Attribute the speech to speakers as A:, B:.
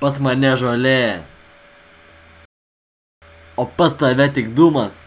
A: pas mane žolė. O pas tave tik dūmas.